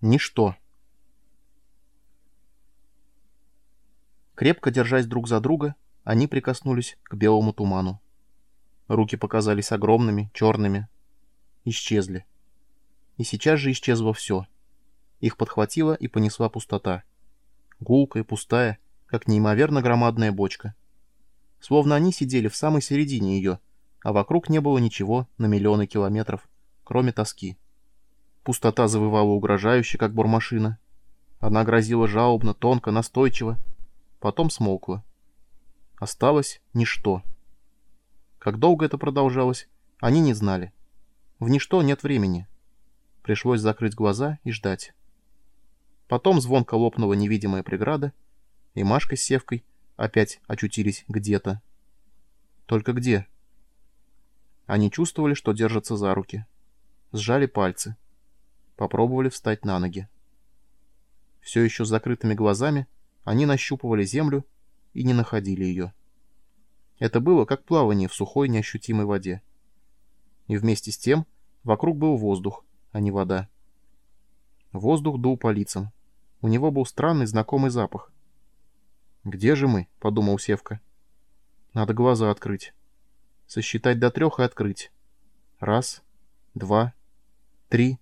Ничто. Крепко держась друг за друга, они прикоснулись к белому туману. Руки показались огромными, черными. Исчезли. И сейчас же исчезло все. Их подхватила и понесла пустота. Гулкая, пустая, как неимоверно громадная бочка. Словно они сидели в самой середине ее, а вокруг не было ничего на миллионы километров, кроме тоски. Пустота завывала угрожающе, как бормашина. Она грозила жалобно, тонко, настойчиво, потом смолкла. Осталось ничто. Как долго это продолжалось, они не знали. В ничто нет времени. Пришлось закрыть глаза и ждать. Потом звонко лопнула невидимая преграда, и Машка с Севкой опять очутились где-то. Только где? Они чувствовали, что держатся за руки. Сжали пальцы. Попробовали встать на ноги. Все еще с закрытыми глазами они нащупывали землю и не находили ее. Это было как плавание в сухой неощутимой воде. И вместе с тем вокруг был воздух, а не вода. Воздух дул по лицам. У него был странный знакомый запах. «Где же мы?» — подумал Севка. «Надо глаза открыть. Сосчитать до трех и открыть. Раз, два, три...»